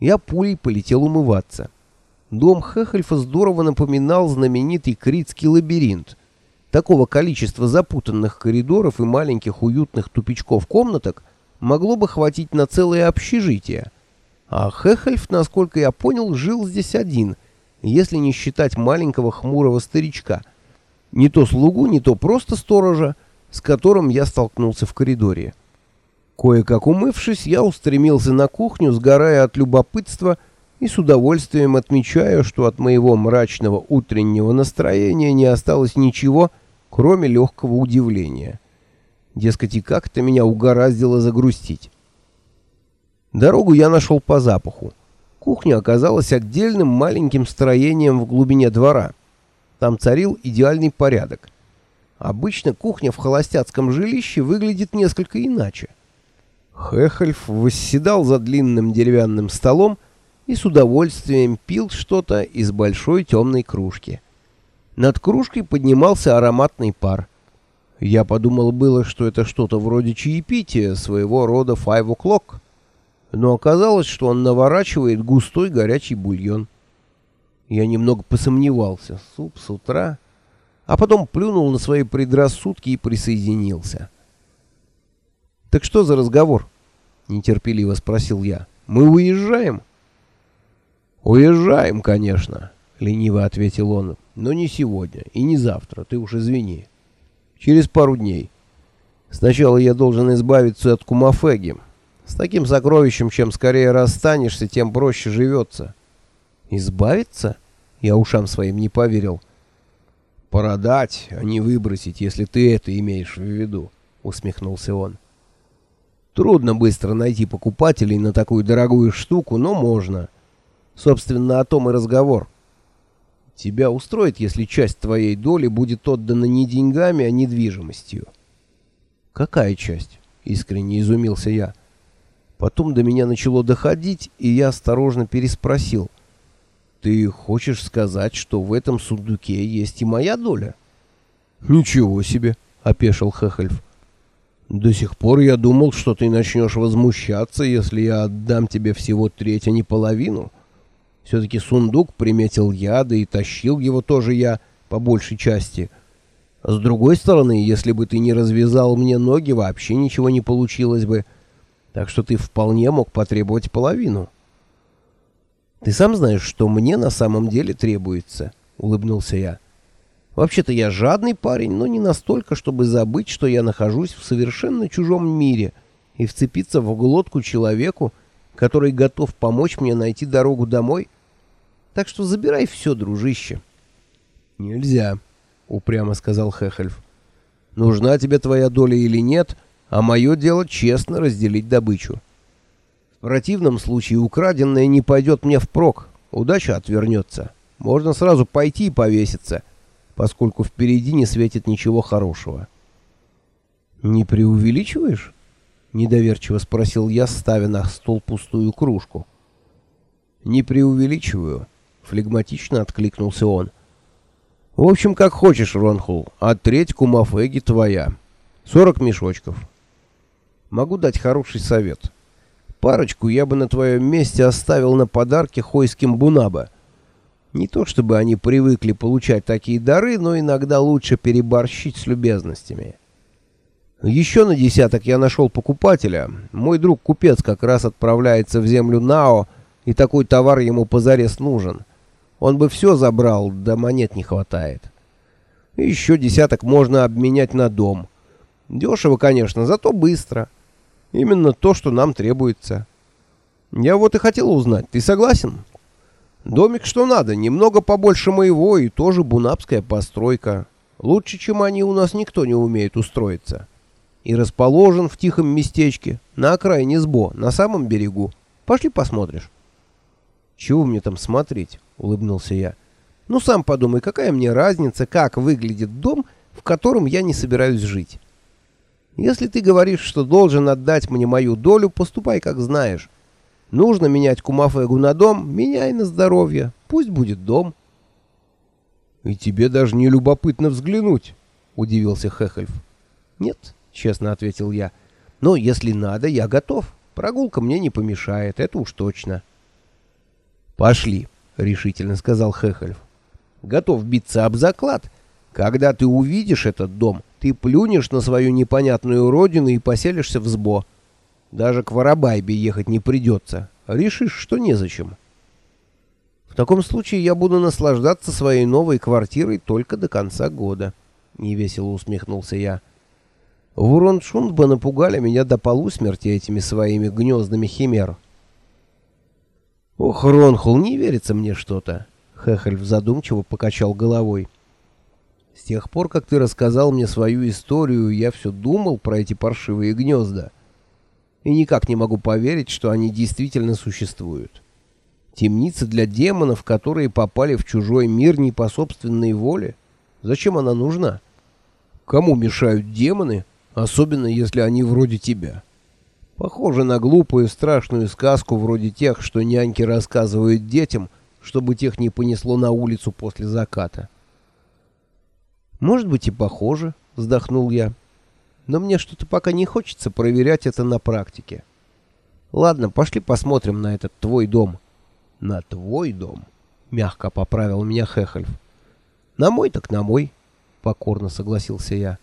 Я пулей полетел умываться. Дом Хехельфа здорово напоминал знаменитый Критский лабиринт. Такого количества запутанных коридоров и маленьких уютных тупичков комнаток могло бы хватить на целое общежитие. А Хехельф, насколько я понял, жил здесь один, если не считать маленького хмурого старичка. Не то слугу, не то просто сторожа, с которым я столкнулся в коридоре. Кое-как умывшись, я устремился на кухню, сгорая от любопытства и с удовольствием отмечая, что от моего мрачного утреннего настроения не осталось ничего, кроме легкого удивления. Дескать, и как-то меня угораздило загрустить. Дорогу я нашел по запаху. Кухня оказалась отдельным маленьким строением в глубине двора. Там царил идеальный порядок. Обычно кухня в холостяцком жилище выглядит несколько иначе. Хехельф восседал за длинным деревянным столом и с удовольствием пил что-то из большой темной кружки. Над кружкой поднимался ароматный пар. Я подумал было, что это что-то вроде чаепития, своего рода five o'clock, но оказалось, что он наворачивает густой горячий бульон. Я немного посомневался, суп с утра, а потом плюнул на свои предрассудки и присоединился. «Так что за разговор?» — нетерпеливо спросил я. «Мы уезжаем?» «Уезжаем, конечно», — лениво ответил он. «Но не сегодня и не завтра, ты уж извини. Через пару дней. Сначала я должен избавиться от кумафеги. С таким сокровищем, чем скорее расстанешься, тем проще живется». «Избавиться?» — я ушам своим не поверил. «Продать, а не выбросить, если ты это имеешь в виду», — усмехнулся он. Трудно быстро найти покупателей на такую дорогую штуку, но можно. Собственно, о том и разговор. Тебя устроит, если часть твоей доли будет отдана не деньгами, а недвижимостью. Какая часть? Искренне изумился я. Потом до меня начало доходить, и я осторожно переспросил. Ты хочешь сказать, что в этом сундуке есть и моя доля? Ничего себе, опешил Хехельф. До сих пор я думал, что ты начнешь возмущаться, если я отдам тебе всего треть, а не половину. Все-таки сундук приметил я, да и тащил его тоже я, по большей части. С другой стороны, если бы ты не развязал мне ноги, вообще ничего не получилось бы. Так что ты вполне мог потребовать половину. Ты сам знаешь, что мне на самом деле требуется, — улыбнулся я. — Вообще-то я жадный парень, но не настолько, чтобы забыть, что я нахожусь в совершенно чужом мире и вцепиться в глотку человеку, который готов помочь мне найти дорогу домой. Так что забирай все, дружище. — Нельзя, — упрямо сказал Хехельф. — Нужна тебе твоя доля или нет, а мое дело честно разделить добычу. В противном случае украденное не пойдет мне впрок, удача отвернется. Можно сразу пойти и повеситься — поскольку впереди не светит ничего хорошего. «Не преувеличиваешь?» — недоверчиво спросил я, ставя на стол пустую кружку. «Не преувеличиваю», — флегматично откликнулся он. «В общем, как хочешь, Ронхул, а треть кумафеги твоя. Сорок мешочков. Могу дать хороший совет. Парочку я бы на твоем месте оставил на подарки хойским бунаба». Не то чтобы они привыкли получать такие дары, но иногда лучше переборщить с любезностями. Еще на десяток я нашел покупателя. Мой друг-купец как раз отправляется в землю Нао, и такой товар ему позарез нужен. Он бы все забрал, да монет не хватает. Еще десяток можно обменять на дом. Дешево, конечно, зато быстро. Именно то, что нам требуется. Я вот и хотел узнать, ты согласен? Домик что надо, немного побольше моего и тоже бунапская постройка. Лучше, чем они, у нас никто не умеет устроиться. И расположен в тихом местечке, на окраине Сбо, на самом берегу. Пошли посмотришь. Чего мне там смотреть? Улыбнулся я. Ну сам подумай, какая мне разница, как выглядит дом, в котором я не собираюсь жить. Если ты говоришь, что должен отдать мне мою долю, поступай как знаешь. Нужно менять Кумафегу на дом, меняй на здоровье. Пусть будет дом. — И тебе даже не любопытно взглянуть, — удивился Хехельф. — Нет, — честно ответил я. — Но если надо, я готов. Прогулка мне не помешает, это уж точно. «Пошли», — решительно сказал Хехельф. «Готов биться об заклад. Когда ты увидишь этот дом, ты плюнешь на свою непонятную родину и поселишься в СБО. Даже к Воробайбе ехать не придется. Решишь, что незачем». «В таком случае я буду наслаждаться своей новой квартирой только до конца года», — невесело усмехнулся я. Вуроншундба напугали меня до полусмерти этими своими гнездами химер. «Ох, Ронхул, не верится мне что-то!» Хехельф задумчиво покачал головой. «С тех пор, как ты рассказал мне свою историю, я все думал про эти паршивые гнезда. И никак не могу поверить, что они действительно существуют. Темница для демонов, которые попали в чужой мир не по собственной воле. Зачем она нужна? Кому мешают демоны, особенно если они вроде тебя?» Похоже на глупую страшную сказку вроде тех, что няньки рассказывают детям, чтобы тех не понесло на улицу после заката. «Может быть и похоже», — вздохнул я. «Но мне что-то пока не хочется проверять это на практике. Ладно, пошли посмотрим на этот твой дом». «На твой дом?» — мягко поправил меня Хехельф. «На мой так на мой», — покорно согласился я.